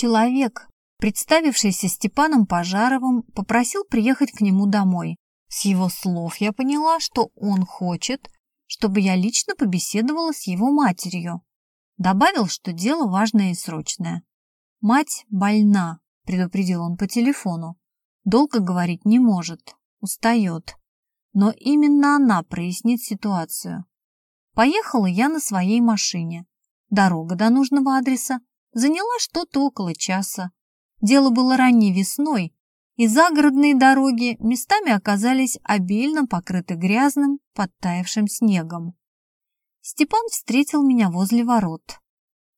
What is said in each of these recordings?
Человек, представившийся Степаном Пожаровым, попросил приехать к нему домой. С его слов я поняла, что он хочет, чтобы я лично побеседовала с его матерью. Добавил, что дело важное и срочное. «Мать больна», — предупредил он по телефону. «Долго говорить не может, устает. Но именно она прояснит ситуацию. Поехала я на своей машине. Дорога до нужного адреса заняла что-то около часа. Дело было ранней весной, и загородные дороги местами оказались обильно покрыты грязным, подтаявшим снегом. Степан встретил меня возле ворот.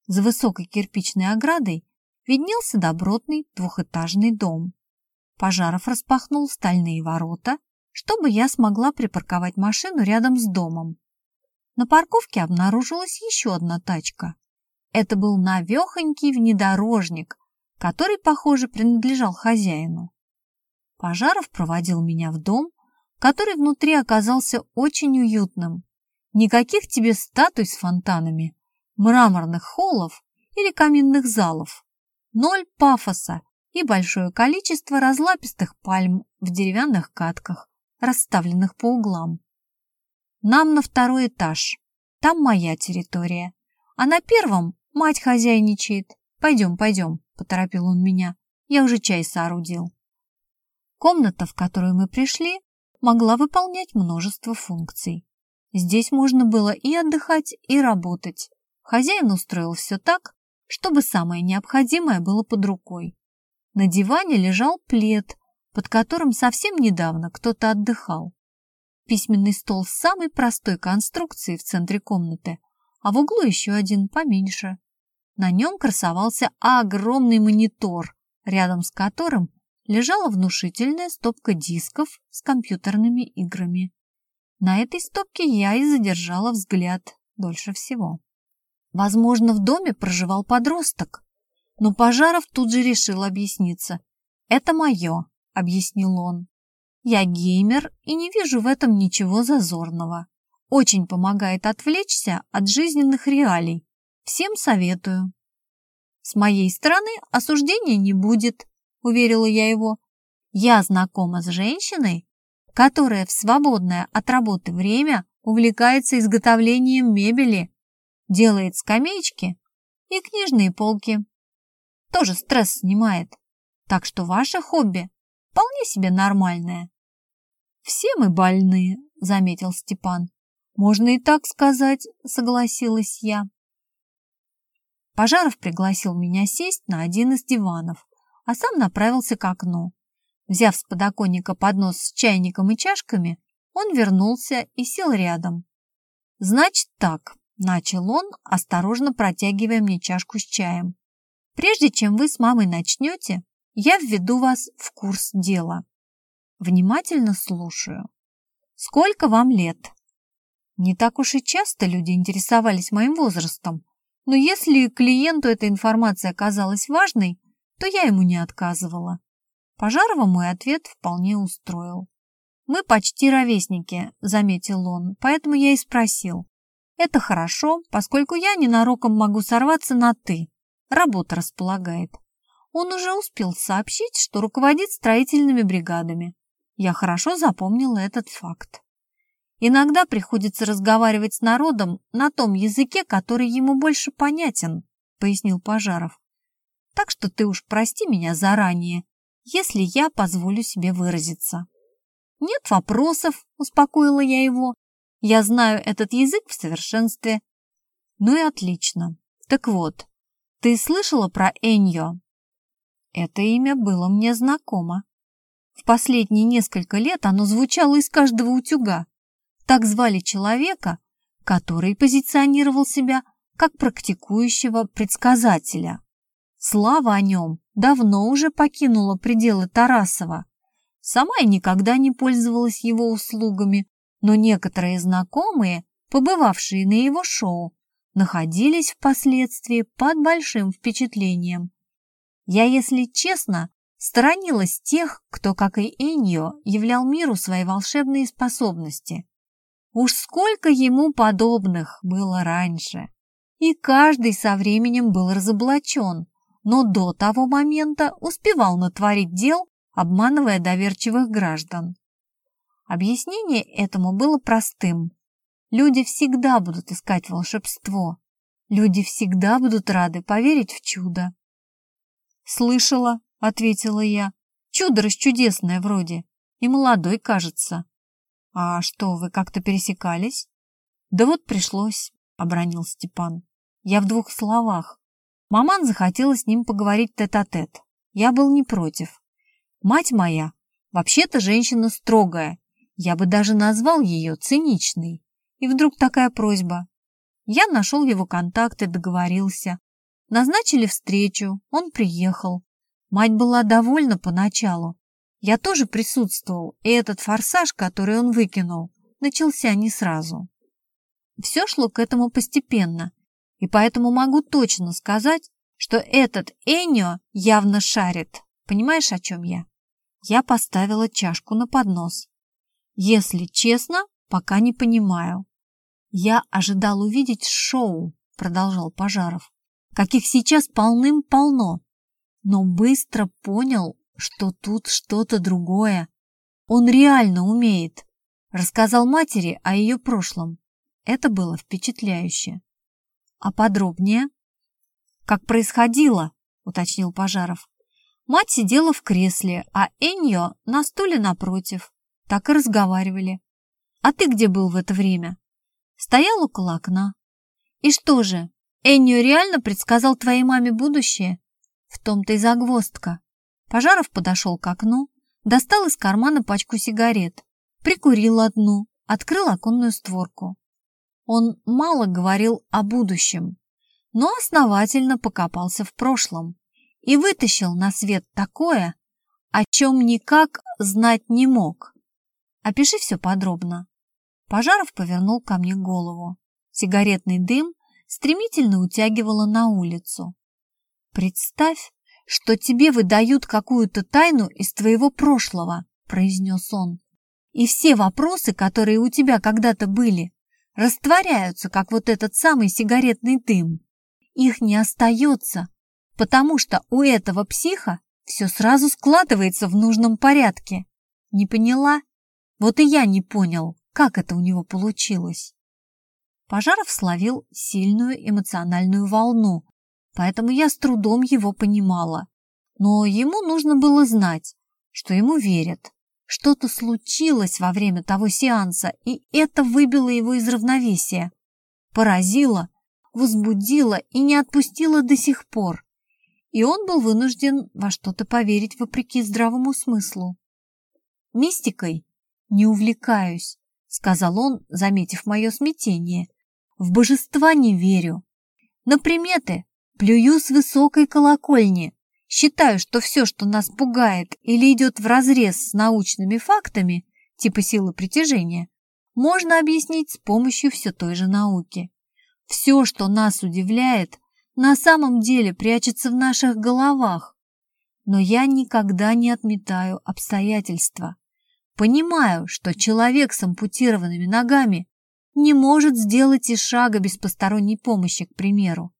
За высокой кирпичной оградой виднелся добротный двухэтажный дом. Пожаров распахнул стальные ворота, чтобы я смогла припарковать машину рядом с домом. На парковке обнаружилась еще одна тачка. Это был навехонький внедорожник, который, похоже, принадлежал хозяину. Пожаров проводил меня в дом, который внутри оказался очень уютным. Никаких тебе статуй с фонтанами, мраморных холлов или каминных залов. Ноль пафоса и большое количество разлапистых пальм в деревянных катках, расставленных по углам. Нам на второй этаж. Там моя территория. А на первом мать хозяйничает. Пойдем, пойдем, поторопил он меня. Я уже чай соорудил. Комната, в которую мы пришли, могла выполнять множество функций. Здесь можно было и отдыхать, и работать. Хозяин устроил все так, чтобы самое необходимое было под рукой. На диване лежал плед, под которым совсем недавно кто-то отдыхал. Письменный стол самой простой конструкции в центре комнаты, а в углу еще один поменьше. На нем красовался огромный монитор, рядом с которым лежала внушительная стопка дисков с компьютерными играми. На этой стопке я и задержала взгляд дольше всего. Возможно, в доме проживал подросток, но Пожаров тут же решил объясниться. «Это мое», — объяснил он. «Я геймер и не вижу в этом ничего зазорного. Очень помогает отвлечься от жизненных реалий. Всем советую». «С моей стороны осуждения не будет», — уверила я его. «Я знакома с женщиной, которая в свободное от работы время увлекается изготовлением мебели, делает скамеечки и книжные полки. Тоже стресс снимает. Так что ваше хобби вполне себе нормальное». «Все мы больные», — заметил Степан. «Можно и так сказать», — согласилась я. Пожаров пригласил меня сесть на один из диванов, а сам направился к окну. Взяв с подоконника поднос с чайником и чашками, он вернулся и сел рядом. «Значит так», — начал он, осторожно протягивая мне чашку с чаем. «Прежде чем вы с мамой начнете, я введу вас в курс дела. Внимательно слушаю. Сколько вам лет?» Не так уж и часто люди интересовались моим возрастом, но если клиенту эта информация оказалась важной, то я ему не отказывала. Пожарова мой ответ вполне устроил. «Мы почти ровесники», — заметил он, поэтому я и спросил. «Это хорошо, поскольку я ненароком могу сорваться на «ты». Работа располагает». Он уже успел сообщить, что руководит строительными бригадами. Я хорошо запомнила этот факт. Иногда приходится разговаривать с народом на том языке, который ему больше понятен, пояснил Пожаров. Так что ты уж прости меня заранее, если я позволю себе выразиться. Нет вопросов, успокоила я его. Я знаю этот язык в совершенстве. Ну и отлично. Так вот, ты слышала про Эньо? Это имя было мне знакомо. В последние несколько лет оно звучало из каждого утюга. Так звали человека, который позиционировал себя как практикующего предсказателя. Слава о нем давно уже покинула пределы Тарасова. Сама я никогда не пользовалась его услугами, но некоторые знакомые, побывавшие на его шоу, находились впоследствии под большим впечатлением. Я, если честно, сторонилась тех, кто, как и Эньо, являл миру свои волшебные способности. Уж сколько ему подобных было раньше, и каждый со временем был разоблачен, но до того момента успевал натворить дел, обманывая доверчивых граждан. Объяснение этому было простым. Люди всегда будут искать волшебство. Люди всегда будут рады поверить в чудо. «Слышала», — ответила я. «Чудо расчудесное вроде. И молодой, кажется». «А что, вы как-то пересекались?» «Да вот пришлось», — обронил Степан. «Я в двух словах. Маман захотела с ним поговорить тет-а-тет. -тет. Я был не против. Мать моя, вообще-то женщина строгая. Я бы даже назвал ее циничной. И вдруг такая просьба. Я нашел его контакты, договорился. Назначили встречу, он приехал. Мать была довольна поначалу. Я тоже присутствовал, и этот форсаж, который он выкинул, начался не сразу. Все шло к этому постепенно, и поэтому могу точно сказать, что этот Энио явно шарит. Понимаешь, о чем я? Я поставила чашку на поднос. Если честно, пока не понимаю. Я ожидал увидеть шоу, продолжал Пожаров каких сейчас полным-полно, но быстро понял, что тут что-то другое. Он реально умеет. Рассказал матери о ее прошлом. Это было впечатляюще. А подробнее? Как происходило, уточнил Пожаров. Мать сидела в кресле, а Эньо на стуле напротив. Так и разговаривали. А ты где был в это время? Стоял около окна. И что же, Эннио реально предсказал твоей маме будущее? В том-то и загвоздка. Пожаров подошел к окну, достал из кармана пачку сигарет, прикурил одну, открыл оконную створку. Он мало говорил о будущем, но основательно покопался в прошлом и вытащил на свет такое, о чем никак знать не мог. Опиши все подробно. Пожаров повернул ко мне голову. Сигаретный дым стремительно утягивала на улицу. «Представь, что тебе выдают какую-то тайну из твоего прошлого», произнес он. «И все вопросы, которые у тебя когда-то были, растворяются, как вот этот самый сигаретный дым. Их не остается, потому что у этого психа все сразу складывается в нужном порядке. Не поняла? Вот и я не понял, как это у него получилось. Пожаров словил сильную эмоциональную волну, поэтому я с трудом его понимала. Но ему нужно было знать, что ему верят. Что-то случилось во время того сеанса, и это выбило его из равновесия. Поразило, возбудило и не отпустило до сих пор. И он был вынужден во что-то поверить вопреки здравому смыслу. «Мистикой не увлекаюсь», — сказал он, заметив мое смятение. В божества не верю. На приметы плюю с высокой колокольни. Считаю, что все, что нас пугает или идет вразрез с научными фактами, типа силы притяжения, можно объяснить с помощью все той же науки. Все, что нас удивляет, на самом деле прячется в наших головах. Но я никогда не отметаю обстоятельства. Понимаю, что человек с ампутированными ногами не может сделать и шага без посторонней помощи, к примеру.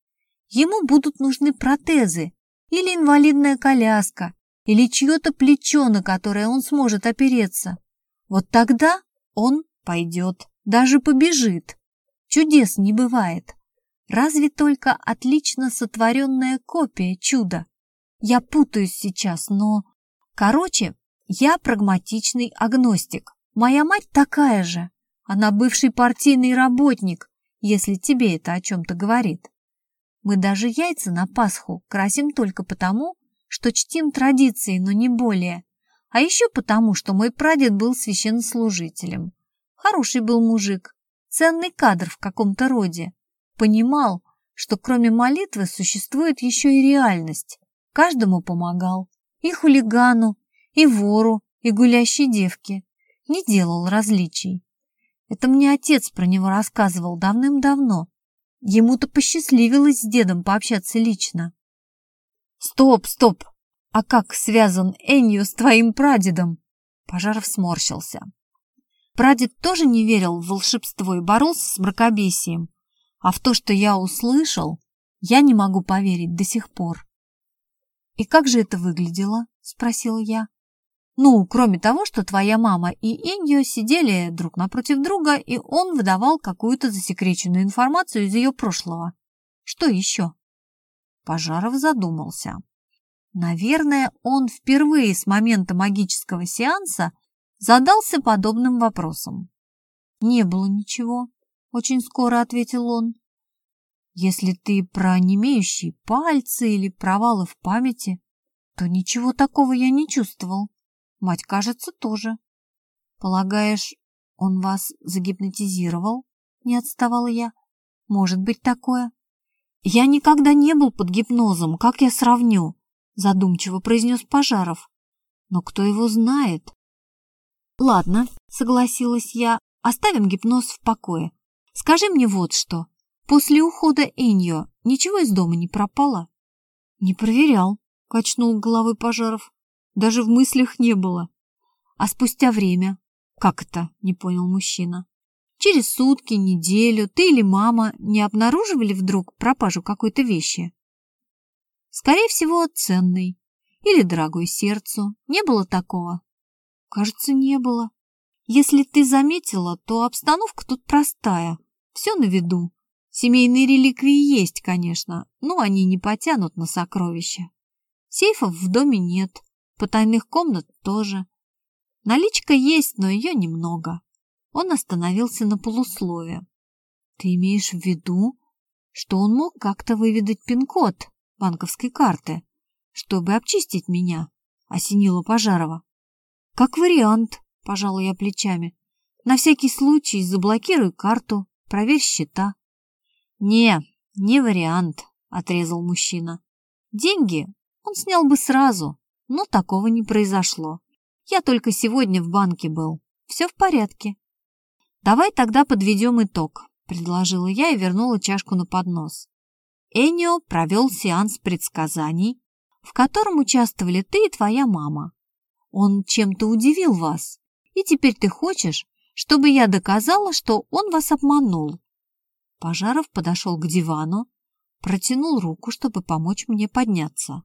Ему будут нужны протезы или инвалидная коляска, или чье-то плечо, на которое он сможет опереться. Вот тогда он пойдет, даже побежит. Чудес не бывает. Разве только отлично сотворенная копия чуда. Я путаюсь сейчас, но... Короче, я прагматичный агностик. Моя мать такая же. Она бывший партийный работник, если тебе это о чем-то говорит. Мы даже яйца на Пасху красим только потому, что чтим традиции, но не более. А еще потому, что мой прадед был священнослужителем. Хороший был мужик, ценный кадр в каком-то роде. Понимал, что кроме молитвы существует еще и реальность. Каждому помогал. И хулигану, и вору, и гулящей девке. Не делал различий. Это мне отец про него рассказывал давным-давно. Ему-то посчастливилось с дедом пообщаться лично. Стоп, стоп! А как связан Энью с твоим прадедом? Пожаров сморщился. Прадед тоже не верил в волшебство и боролся с мракобесием. А в то, что я услышал, я не могу поверить до сих пор. И как же это выглядело? Спросила я. Ну, кроме того, что твоя мама и Индио сидели друг напротив друга, и он выдавал какую-то засекреченную информацию из ее прошлого. Что еще? Пожаров задумался. Наверное, он впервые с момента магического сеанса задался подобным вопросом. «Не было ничего», — очень скоро ответил он. «Если ты про немеющие пальцы или провалы в памяти, то ничего такого я не чувствовал. Мать, кажется, тоже. Полагаешь, он вас загипнотизировал? Не отставала я. Может быть такое? Я никогда не был под гипнозом, как я сравню? Задумчиво произнес Пожаров. Но кто его знает? Ладно, согласилась я, оставим гипноз в покое. Скажи мне вот что. После ухода Эньо ничего из дома не пропало? Не проверял, качнул головой Пожаров. Даже в мыслях не было. А спустя время? Как это? Не понял мужчина. Через сутки, неделю ты или мама не обнаруживали вдруг пропажу какой-то вещи? Скорее всего, ценной. Или дорогой сердцу. Не было такого? Кажется, не было. Если ты заметила, то обстановка тут простая. Все на виду. Семейные реликвии есть, конечно, но они не потянут на сокровища. Сейфов в доме нет. Потайных комнат тоже. Наличка есть, но ее немного. Он остановился на полуслове. Ты имеешь в виду, что он мог как-то выведать пин-код банковской карты, чтобы обчистить меня? Осенила Пожарова. Как вариант, пожала я плечами. На всякий случай заблокируй карту, проверь счета. Не, не вариант, отрезал мужчина. Деньги он снял бы сразу, но такого не произошло. Я только сегодня в банке был. Все в порядке. Давай тогда подведем итог, предложила я и вернула чашку на поднос. Энио провел сеанс предсказаний, в котором участвовали ты и твоя мама. Он чем-то удивил вас, и теперь ты хочешь, чтобы я доказала, что он вас обманул. Пожаров подошел к дивану, протянул руку, чтобы помочь мне подняться.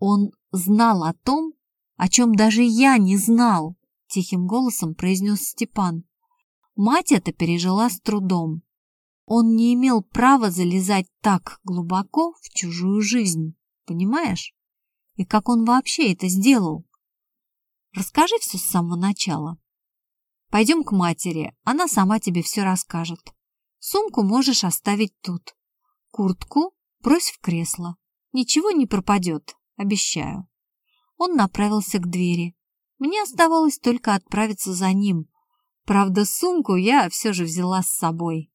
Он знал о том, о чем даже я не знал, тихим голосом произнес Степан. Мать это пережила с трудом. Он не имел права залезать так глубоко в чужую жизнь, понимаешь? И как он вообще это сделал? Расскажи все с самого начала. Пойдем к матери, она сама тебе все расскажет. Сумку можешь оставить тут. Куртку брось в кресло. Ничего не пропадет. Обещаю. Он направился к двери. Мне оставалось только отправиться за ним. Правда, сумку я все же взяла с собой.